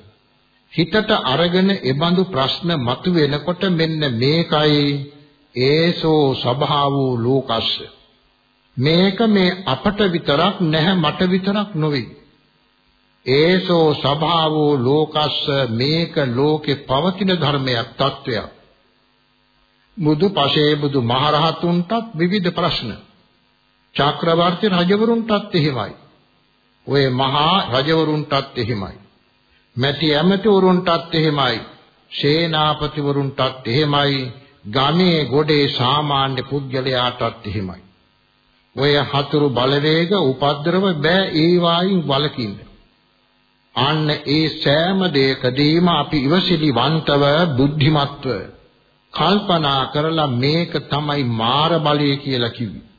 හිතට අරගෙන එබඳු ප්‍රශ්න මතුවෙනකොට මෙන්න මේකයි ඒසෝ ස්වභාවෝ ලෝකස්ස. මේක මේ අපට විතරක් නැහැ මට විතරක් නොවේ. ඒසෝ ස්වභාවෝ ලෝකස්ස මේක ලෝකේ පවතින ධර්මයක් తත්වයක් බුදු පසේ බුදු මහරහතුන්ටත් විවිධ ප්‍රශ්න. චක්‍රවර්ති රජවරුන්ටත් එහෙමයි. ඔය මහා රජවරුන්ටත් එහෙමයි. මැති ඇමතිවරුන්ටත් එහෙමයි. සේනාපතිවරුන්ටත් එහෙමයි. ගමේ ගොඩේ සාමාන්‍ය පුද්ගලයාටත් එහෙමයි. ඔය හතුරු බලවේග උපද්‍රව බෑ ඒ වයින් වලකින්න. අන්න ඒ සෑම දෙයකදීම අපි ඉවසිලිවන්තව බුද්ධිමත්ව කල්පනා කරලා මේක තමයි මාර බලය කියලා කිව්වේ.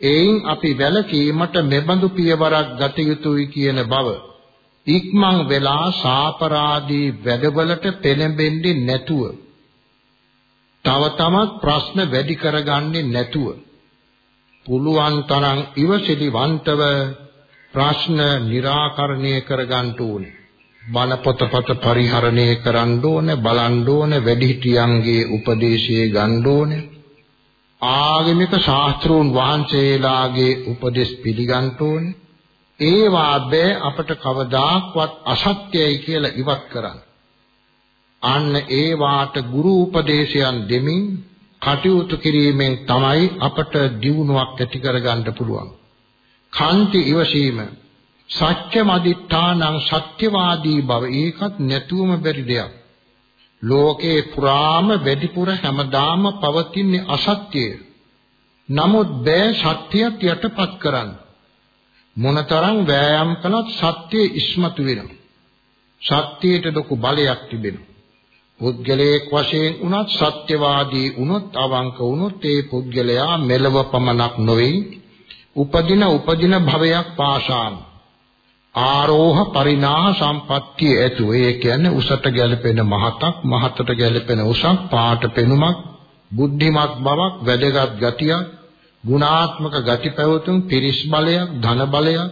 එයින් අපි වැළකීමට මෙබඳු පියවරක් ගත යුතුයි කියන බව ඉක්මන් වෙලා සාපරාදී වැඩවලට පෙළඹෙන්නේ නැතුව තව තමත් ප්‍රශ්න වැඩි කරගන්නේ නැතුව පුළුවන් තරම් ඉවසිලිවන්තව ප්‍රශ්න निराකරණය කරගන්න ඕනේ. බණ පොතපත පරිහරණය කරන්න ඕනේ, බලන්න ඕනේ, වැඩිහිටියන්ගේ උපදේශය ගන්න ඕනේ. ආගමික ශාස්ත්‍රෝන් වහන්සේලාගේ උපදෙස් පිළිගන්න ඕනේ. ඒවා බෑ අපට කවදාක්වත් අසත්‍යයි කියලා ඉවත් කරන්න. අන්න ඒ වාට ගුරු උපදේශයන් දෙමින් කටයුතු කිරීමෙන් තමයි අපට දියුණුවක් ඇති කරගන්න පුළුවන්. කාන්ති ඉවසීම සත්‍ය මදිඨානං සත්‍යවාදී බව ඒකත් නැතුවම බැරි දෙයක්. ලෝකේ පුරාම වැඩිපුර හැමදාම පවතින්නේ අසත්‍යය. නමුත් බෑ සත්‍යයට යටපත් කරන්න. මොනතරම් වෑයම් කළත් සත්‍යය ඉස්මතු වෙනවා. සත්‍යයට ලොකු බලයක් තිබෙනවා. පුද්ගලයෙක් වශයෙන් උනත් සත්‍යවාදී උනොත් අවංක උනොත් ඒ පුද්ගලයා මෙලව පමණක් නොවේ උපදින උපදින භවයක් පාසාම ආරෝහ පරිණාහ සම්පත්තිය ඇතු ඒ කියන්නේ උසට ගැලපෙන මහතක් මහතට ගැලපෙන උසක් පාට පෙනුමක් බුද්ධිමත් බවක් වැදගත් ගතියක් ගුණාත්මක ගති පැවතුම් පිරිස් බලයක් ධන බලයක්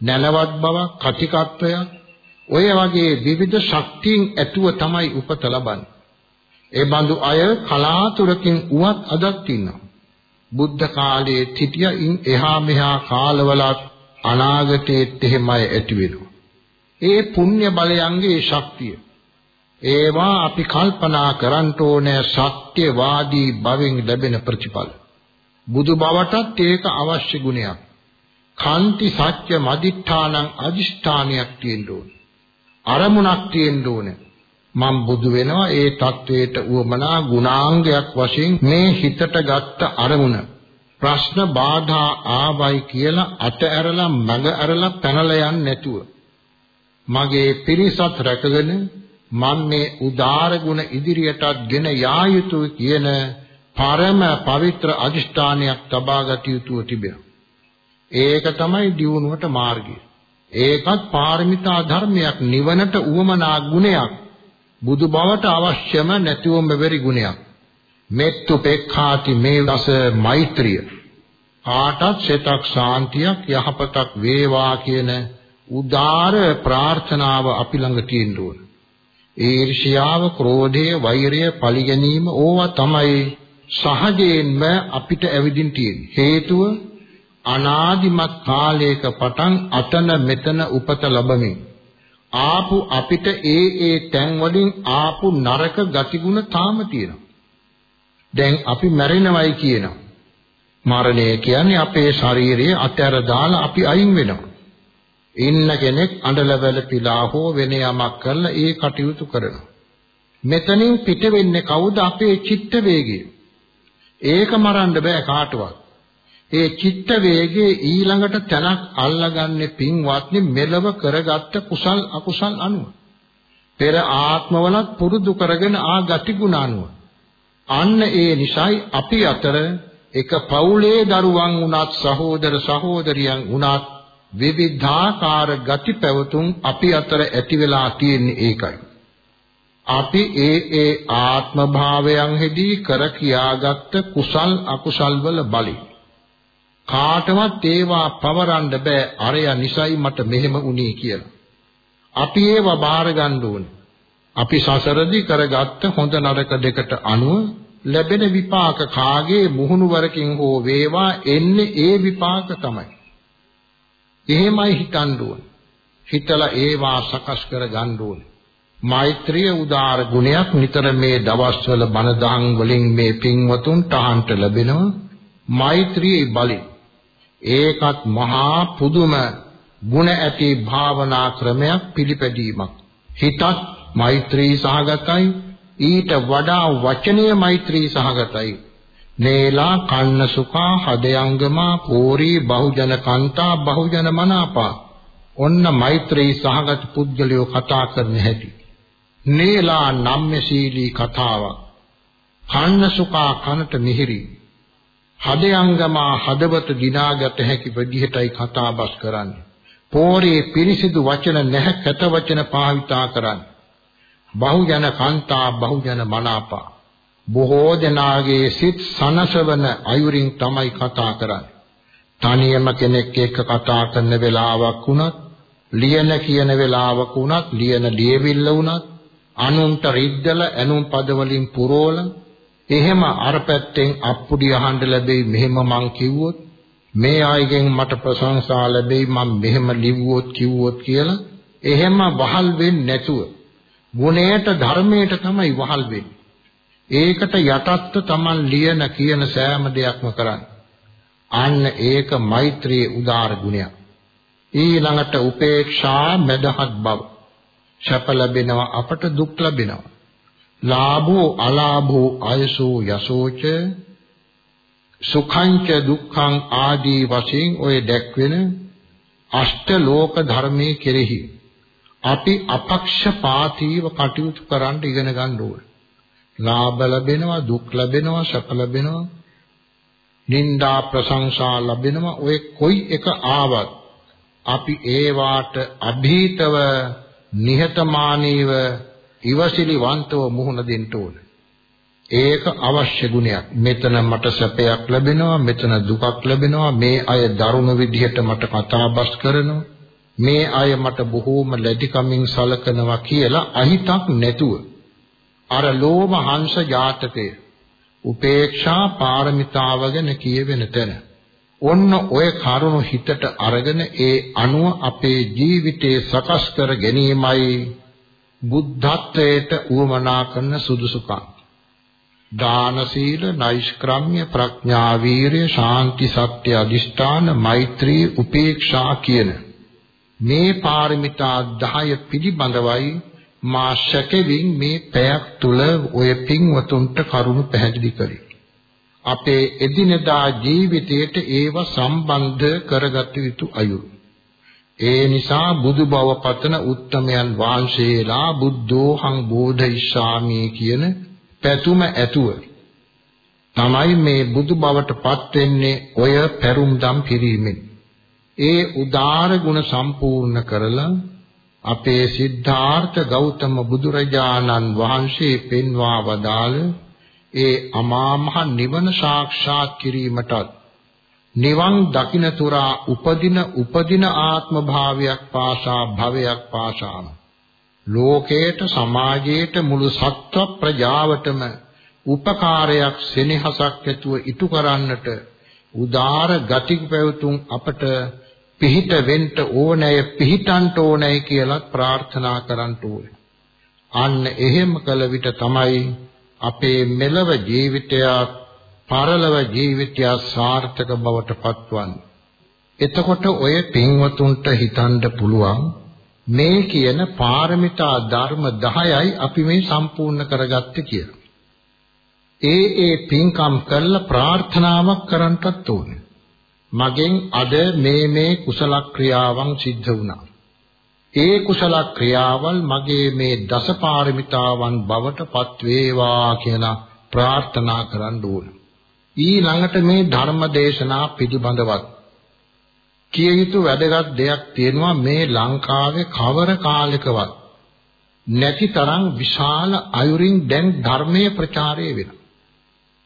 නැලවත් බවක් කතිකත්වයක් ඔය වගේ විවිධ ශක්තියින් ඇතුව තමයි උපත ලබන්නේ. ඒ බඳු අය කලාතුරකින් උවත් අදත් ඉන්නවා. බුද්ධ කාලයේ සිටියින් එහා මෙහා කාලවලත් අනාගතයේත් එහෙමයි ඇති වෙනවා. ඒ පුණ්‍ය බලයන්ගේ ශක්තිය. ඒවා අපි කල්පනා කරන්න ඕනේ සත්‍යවාදී භවෙන් ලැබෙන ප්‍රතිඵල. බුදු බවටත් ඒක අවශ්‍ය ගුණයක්. කාන්ති සත්‍ය මදිඨානං අදිෂ්ඨානයක් තියෙන්න ඕනේ. අරමුණක් තියෙන්න ඕනේ. මම බුදු වෙනවා ඒ தത്വයට උවමනා ගුණාංගයක් වශයෙන් මේ හිතට ගත්ත අරමුණ ප්‍රශ්න බාධා ආවයි කියලා අත ඇරලා මඟ ඇරලා පැනලා යන්නේ නැතුව මගේ පිරිසත් රැකගෙන මම මේ උදාර ගුණ ඉදිරියටත් ගෙන යා යුතුය කියන පරම පවිත්‍ර අදිෂ්ඨානයක් තබාගත යුතුව තිබෙනවා. ඒක තමයි දියුණුවට මාර්ගය. ඒකත් පාරමිතා ධර්මයක් නිවනට උවමනා ගුණයක්. බුදු බවට අවශ්‍යම නැතිවම බැරි ගුණයක්. මෙත්තු පෙක්ඛාති මේ දස මෛත්‍රිය. කාටත් සිතක් ශාන්තියක් යහපතක් වේවා කියන උදාර ප්‍රාර්ථනාව අපි ළඟ තියෙන්න ඕන. ඊර්ෂ්‍යාව, ක්‍රෝධය, වෛරය, පරිගැනීම ඕවා තමයි සහජයෙන්ම අපිට ඇවිදින් තියෙන්නේ. හේතුව අනාදිමත් කාලයක පටන් අතන මෙතන උපත ලැබමින් ආපු අපිට ඒ ඒ තැන් වලින් ආපු නරක ගතිගුණ තාම තියෙනවා. දැන් අපි මැරෙනවයි කියනවා. මරණය කියන්නේ අපේ ශරීරයේ අතර දාලා අපි අයින් වෙනවා. ඉන්න කෙනෙක් අඬලවල පිලා හෝ වෙන යමක් කරලා ඒ කටයුතු කරනවා. මෙතනින් පිට වෙන්නේ කවුද අපේ චිත්ත වේගය. ඒක මරන්න බෑ කාටවත්. ඒ චිත්ත වේගයේ ඊළඟට තැනක් අල්ලගන්නේ පින්වත්නි මෙලව කරගත්ත කුසල් අකුසල් අනුව. පෙර ආත්මවලත් පුරුදු කරගෙන ආ ගතිගුණ අනුව. අන්න ඒ නිසයි අපි අතර එක පවුලේ දරුවන් වුණත් සහෝදර සහෝදරියන් වුණත් විවිධාකාර ගති පැවතුම් අපි අතර ඇති වෙලා තියෙන්නේ ඒකයි. අපි ඒ ඒ ආත්ම භාවයන්ෙහිදී කර කියාගත්ත කුසල් අකුසල් වල බලි. කාටවත් ඒවා පවරන්න බෑ අරයා නිසයි මට මෙහෙම වුණේ කියලා. අපි ඒවා බාර ගන්න ඕනේ. අපි සසරදී කරගත්ත හොඳ නරක දෙකට අනුව ලැබෙන විපාක කාගේ මුහුණුවරකින් හෝ වේවා එන්නේ ඒ විපාක තමයි. එහෙමයි හිතන්න ඕනේ. හිතලා ඒවා සකස් කර ගන්න ඕනේ. මෛත්‍රිය උදාර ගුණයක් නිතර මේ දවස්වල බණ දහම් වලින් මේ පින්වතුන්ට අහන්ට ලැබෙනවා. මෛත්‍රියේ බලය. ඒකත් මහා පුදුම ගුණ ඇති භාවනා ක්‍රමයක් පිළිපැදීමක්. හිතත් මෛත්‍රී සහගතයි. ඊට වඩා වචනීය මෛත්‍රී සහගතයි. නේලා කන්න සුඛා හදයංගමා පෝරී බහුජන කන්තා බහුජන මනාපා. ඔන්න මෛත්‍රී සහගත පුද්ගලයෝ කතා කරන හැටි. නේලා නම්මශීලී කතාවක්. කන්න සුඛා කනට මිහිරි. හදයංගමා හදවත දිනාගත හැකි විදිහටයි කතාබස් කරන්නේ. පෝරේ පිරිසිදු වචන නැහැ කත වචන පාවිතා කරන්නේ. බහුජන කාන්තා බහුජන මනාපා බොහෝ දෙනාගේ සිත් සනසවන අයුරින් තමයි කතා කරන්නේ. තනියම කෙනෙක් එක්ක කතා කරන වෙලාවක් වුණත්, ලියන කියන වෙලාවක වුණත්, ලියන ලියවිල්ල වුණත්, අනුන්ට රිද්දල ඇනුම් පද වලින් පුරවල එහෙම අර පැත්තෙන් අප්පුඩි අහන්න ලැබෙයි මෙහෙම මං කිව්වොත් මේ අයගෙන් මට ප්‍රශංසා ලැබෙයි මම මෙහෙම ලිව්වොත් කිව්වොත් කියලා එහෙම වහල් වෙන්නේ නැතුව ගුණයට ධර්මයට තමයි වහල් වෙන්නේ. ඒකට යටත්ව Taman ලියන කියන සෑම දෙයක්ම කරන්නේ. අන්න ඒක මෛත්‍රියේ උදාර ගුණයක්. ඊළඟට උපේක්ෂා මදහත් බව. සැප ලැබෙනවා අපට දුක් ලැබෙනවා. ලාභෝ අලාභෝ අයසෝ යසෝච සුඛංච දුක්ඛං ආදී වශයෙන් ඔය දැක්වෙන අෂ්ට ලෝක ධර්මයේ කෙරෙහි අපි අපක්ෂපාතීව කටයුතු කරන්න ඉගෙන ගන්න ඕන. ලාභ ලැබෙනවා, දුක් ලැබෙනවා, සැප ලැබෙනවා, නිന്ദා ප්‍රශංසා ලැබෙනවා. ඔය කොයි එක ආවත් අපි ඒවාට અભීතව නිහතමානීව ඉවසිලිවන්තව මුහුණ දෙන්න ඕන. ඒක අවශ්‍ය ගුණයක්. මෙතන මට සැපයක් ලැබෙනවා, මෙතන දුකක් ලැබෙනවා, මේ අය දරුණු විදිහට මට කතා බස් කරනවා. මේ අය මට බොහෝම ලැබිකමින් සලකනවා කියලා අහිතක් නැතුව අර ලෝම හංස ජාතකය උපේක්ෂා පාරමිතාව ගැන කියවෙන තැන ඔන්න ඔය කරුණු හිතට අරගෙන ඒ අනුව අපේ ජීවිතේ සකස් කර ගැනීමයි බුද්ධත්වයට උවමනා කරන සුදුසුකම්. දාන සීල නෛෂ්ක්‍රම්‍ය ප්‍රඥා වීරිය ශාන්ති සත්‍ය අදිෂ්ඨාන මෛත්‍රී උපේක්ෂා කියන මේ පාරමිතා 10 පිළිබඳවයි මා ශකෙවින් මේ පැයක් තුල ඔය පින්වතුන්ට කරුණු පැහැදිලි කළේ. අපේ එදිනදා ජීවිතයට ඒව සම්බන්ධ කරගත යුතු අයුරු. ඒ නිසා බුදු බව පතන උත්තමයන් වහන්සේලා බුද්ධෝහං බෝධිශාමි කියන පැතුම ඇතුව තමයි මේ බුදු බවට පත් වෙන්නේ ඔය පෙරුම්දම් පිරීමෙන්. ඒ උදාර ගුණ සම්පූර්ණ කරලා අපේ සිද්ධාර්ථ ගෞතම බුදුරජාණන් වහන්සේ පෙන්වා වදාළ ඒ අමා මහ නිවන සාක්ෂාත් කිරීමටත් නිවන් දකින්න තුරා උපදින උපදින ආත්ම භාවයක් පාසා භවයක් පාසාම ලෝකේට සමාජයට මුළු සත්ව ප්‍රජාවටම උපකාරයක් සෙනෙහසක් ඇතුව ඉටු කරන්නට උදාර ගතික පැවතුම් අපට පිහිට වෙන්න ඕනෑය පිහිටන්ට ඕනෑයි කියලා ප්‍රාර්ථනා කරන්න ඕනේ. අන්න එහෙම කළ විට තමයි අපේ මෙලව ජීවිතය පරලොව ජීවිතය සාර්ථක බවට පත්වන්නේ. එතකොට ඔය පින්වතුන්ට හිතන්න පුළුවන් මේ කියන පාරමිතා ධර්ම 10යි අපි මේ සම්පූර්ණ කරගත්තේ කියලා. ඒ ඒ පින්කම් කළා ප්‍රාර්ථනාවක් කරන්නත් ඕනේ. මගෙන් අද මේ මේ කුසල ක්‍රියාවන් සිද්ධ වුණා. ඒ කුසල ක්‍රියාවල් මගේ මේ දසපාරමිතාවන් බවට පත් වේවා කියලා ප්‍රාර්ථනා කරන්න ඕන. ඊළඟට මේ ධර්ම දේශනා පිළිබඳවත් කිය යුතු වැදගත් දෙයක් තියෙනවා මේ ලංකාවේ කවර කාලයකවත් නැති තරම් විශාල අයුරින් දැන් ධර්මයේ ප්‍රචාරය වෙනවා.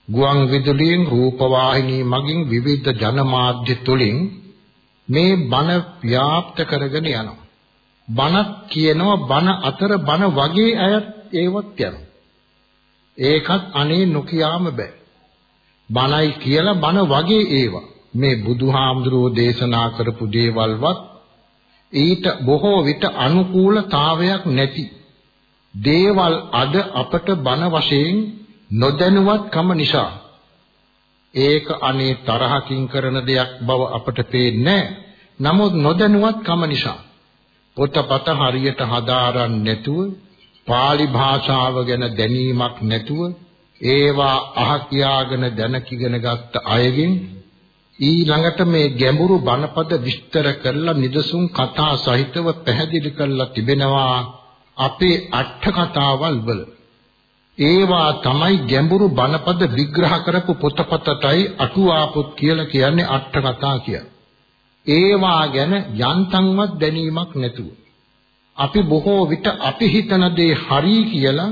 ගුවන් විදුලියෙන් රූපවාහිනී මගින් විවිධ ජනමාධ්‍ය තුලින් මේ බණ ව්‍යාප්ත කරගෙන යනවා. බණ කියනවා බණ අතර බණ වගේ අයත් ඒවත් යනවා. ඒකත් අනේ නොකියාම බෑ. බණයි කියලා බණ වගේ ඒවා. මේ බුදුහාමුදුරුවෝ දේශනා කරපු දේවල්වත් ඊට බොහෝ විට අනුකූලතාවයක් නැති දේවල් අද අපට බණ වශයෙන් නොදැනුවත්කම නිසා ඒක අනේ තරහකින් කරන දෙයක් බව අපට පේන්නේ නමුත් නොදැනුවත්කම නිසා පොතපත හරියට හදාරන්නේ නැතුව pāli භාෂාව ගැන දැනීමක් නැතුව ඒවා අහ කියාගෙන දැන කිගෙන ගත්ත අයගෙන් ඊළඟට මේ ගැඹුරු බණපද විස්තර කරලා නිදසුන් කතා සහිතව පැහැදිලි කරලා තිබෙනවා අපේ අට කතාවල් වල. ඒවා තමයි ගැඹුරු බණපද විග්‍රහ කරපු පොතපතටයි අටුවා පොත් කියලා කියන්නේ අට කතා කියලා. ඒවා ගැන යන්තම්වත් දැනීමක් නැතුව අපි බොහෝ විට අපි හිතන දේ හරි කියලා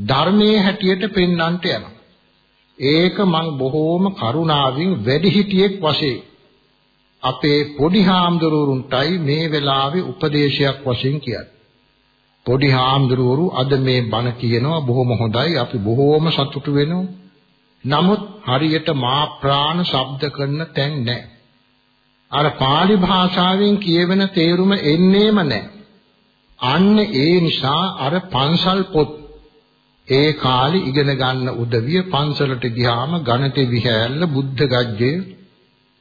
ධර්මයේ හැටියට පෙන්වන්නට යනවා. ඒක මං බොහෝම කරුණාවෙන් වැඩිහිටියෙක් වශයෙන් අපේ පොඩි හාමුදුරුවන්ටයි මේ වෙලාවේ උපදේශයක් වශයෙන් කියන්නේ. පොඩි හාමුදුරුවරු අද මේ බණ කියනවා බොහොම හොඳයි අපි බොහෝම සතුටු වෙනවා. නමුත් හරියට මා ප්‍රාණ ශබ්ද කරන තැන් නැහැ. අර pāli භාෂාවෙන් කියවෙන තේරුම එන්නේම නැහැ. අන්න ඒ නිසා අර පන්සල් පොත් ඒ කාලේ ඉගෙන ගන්න උදවිය පන්සලට ගියාම ගණිත විහැල්ල බුද්ධ ගජ්ජය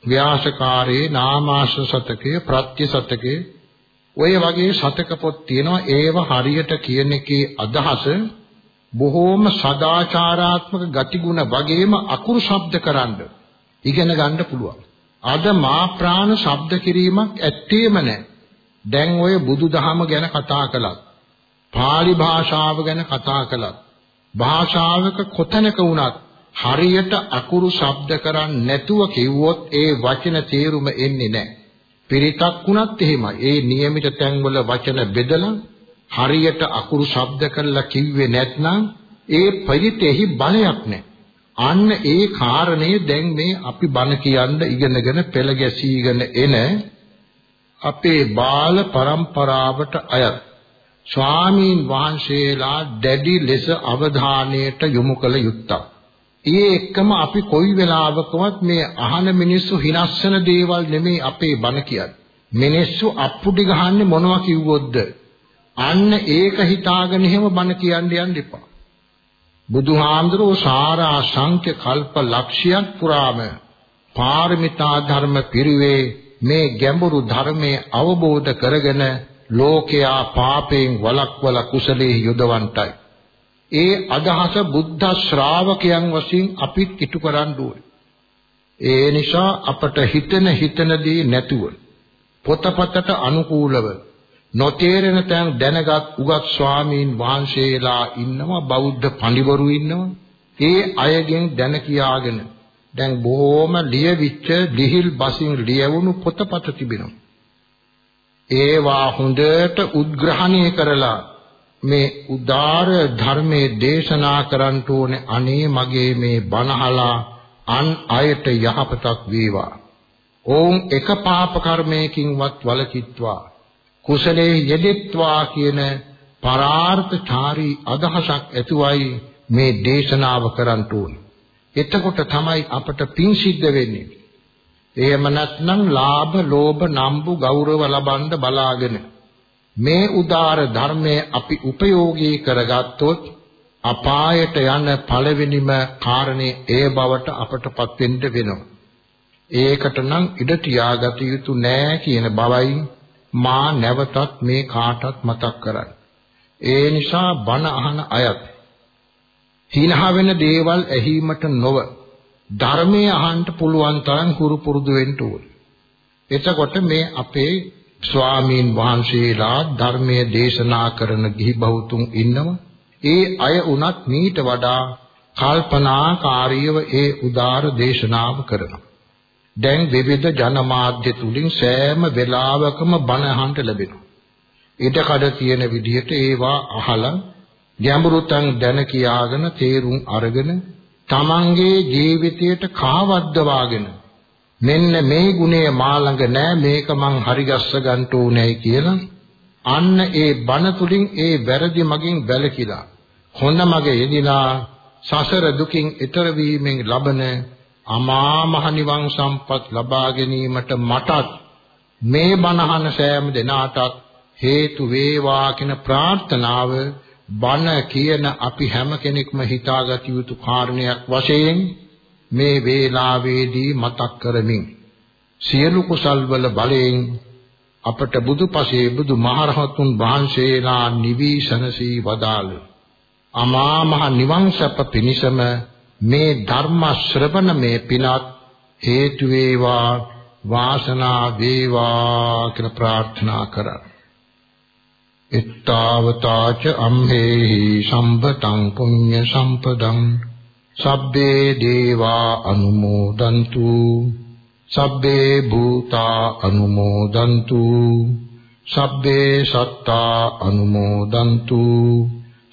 ව්‍යාසකාරයේ නාමාශ්‍ර සතකයේ ප්‍රත්‍ය සතකයේ ඔය වගේ ශතක පොත් තියෙනවා ඒව හරියට කියන එකේ අදහස බොහෝම සදාචාරාත්මක ගතිගුණ වගේම අකුරු ශබ්ද කරන්න ඉගෙන ගන්න පුළුවන්. අද මා ප්‍රාණ ශබ්ද කිරීමක් ඇත්තේම නැහැ. දැන් ඔය බුදුදහම ගැන කතා කළත්, pāli භාෂාව ගැන කතා කළත්, භාෂාවක කොතැනක වුණත් හරියට අකුරු ශබ්ද කරන්නේ නැතුව කිව්වොත් ඒ වචන තේරුම එන්නේ නැහැ. පිරිතක් වුණත් එහෙමයි. ඒ નિયમિત තැන්වල වචන බෙදලා හරියට අකුරු ශබ්ද කරලා කිව්වේ නැත්නම් ඒ පිරිතෙහි බලයක් නැහැ. අන්න ඒ කාරණේ දැන් මේ අපි බණ කියන්න ඉගෙනගෙන පෙළ ගැසීගෙන එන අපේ බාල પરම්පරාවට අයත් ස්වාමීන් වහන්සේලා දැඩි ලෙස අවධානයට යොමු කළ යුත්තක්. ඒ එක්කම අපි කොයි වෙලාවකවත් මේ අහන මිනිස්සු හිනස්සන දේවල් නෙමෙයි අපේ බණ කියන්නේ. මිනිස්සු අප්පුඩි ගහන්නේ මොනවා කිව්වොත්ද? අන්න ඒක හිතාගෙන එහෙම බණ කියන්න යන්න එපා. බුදුහාඳුරෝ සාරා සංඛ්‍ය කල්ප ලක්ෂයක් පුරාම පාරමිතා ධර්ම පිරිවේ මේ ගැඹුරු ධර්මයේ අවබෝධ කරගෙන ලෝකයා පාපයෙන් වළක්වල කුසලයේ යොදවන්ටයි ඒ අදහස බුද්ධ ශ්‍රාවකයන් වශයෙන් අපිත් ඉටු කරන්න ඕනේ. ඒ නිසා අපට හිතන හිතනදී නැතුව පොතපතට අනුකූලව නොතේරෙන තැන් දැනගත් උගත් ස්වාමීන් වහන්සේලා ඉන්නවා බෞද්ධ පඬිවරු ඉන්නවා. ඒ අයගෙන් දැන කියාගෙන දැන් බොහොම ලියවිච්ච ලිහිල් බසින් ලියවුණු පොතපත තිබෙනවා. ඒවා හොඳට උද්ග්‍රහණය කරලා මේ උදාර ධර්මයේ දේශනා කරන්න ඕනේ අනේ මගේ මේ බණහලා අන් අයට යහපතක් වේවා. ඕන් එක පාප කර්මයකින්වත් වලකිත්වා කුසලයේ යෙදෙත්වා කියන පරාර්ථචාරී අදහසක් ඇතුවයි මේ දේශනාව කරන්න ඕනේ. එතකොට තමයි අපට පින් සිද්ධ වෙන්නේ. එහෙම නැත්නම් ලාභ, ලෝභ, නම්බු, ගෞරව ලබන්න බලාගෙන මේ උදාර ධර්මයේ අපි උපයෝගී කරගත්තොත් අපායට යන පළවෙනිම කාරණේ ඒ බවට අපටපත් වෙන්න වෙනවා. ඒකට නම් ඉඩ තියාගත යුතු නෑ කියන බවයි මා නැවතත් මේ කාටත් මතක් කරන්නේ. ඒ නිසා බණ අහන අයත් හිනහ වෙන දේවල් ඇහිීමට නොව ධර්මයේ අහන්න පුළුවන් තරම් හුරු පුරුදු වෙන්න ඕනේ. එතකොට මේ අපේ ස්වාමීන් වහන්සේලා ධර්මයේ දේශනා කරන ගිහි බහුතුන් ඉන්නව. ඒ අය උනත් මීට වඩා කල්පනාකාරීව ඒ උදාර දේශනාව කරනවා. දැන් විවිධ ජනමාධ්‍ය තුලින් සෑම වෙලාවකම බණ අහන්න ලැබෙනවා. ඊටකඩ තියෙන විදිහට ඒවා අහලා ගැඹුරුතන් දැන කියාගෙන තේරුම් අරගෙන තමන්ගේ ජීවිතයට කාවද්දවාගෙන මෙන්න මේ ගුණය මා ළඟ නෑ මේක මං හරිගස්ස ගන්න ඕනේ කියලා. අන්න ඒ බණ තුලින් ඒ වැරදි මගින් වැළකීලා හොඳ මග යෙදිලා සසර දුකින් ඈතර වීමෙන් ලබන අමා මහ නිවන් සම්පත් ලබා ගැනීමට මටත් මේ බණහන සෑම දිනාටත් හේතු වේවා කියන ප්‍රාර්ථනාව බණ කියන අපි හැම කෙනෙක්ම හිතාගත යුතු කාරණයක් වශයෙන් මේ වේලාවේදී මතක් කරමින් සියලු කුසල් වල බලයෙන් අපට බුදුපසේ බුදු මහරහතුන් වහන්සේලා නිවිසනසී වදාළ අමා මහ නිවන් සැප පිණිසම මේ ධර්ම ශ්‍රවණ මේ පිනත් හේතු වේවා වාසනා වේවා කියලා ප්‍රාර්ථනා කරා. ittavataච අම්හෙහි සම්පතං පුඤ්ඤ සම්පදං සබ්බේ දේවා අනුමෝදන්තු. සබ්බේ භූතා අනුමෝදන්තු. සබ්බේ සත්තා අනුමෝදන්තු.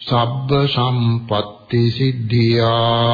සබ්බ සම්පත්ති සිද්ධියා.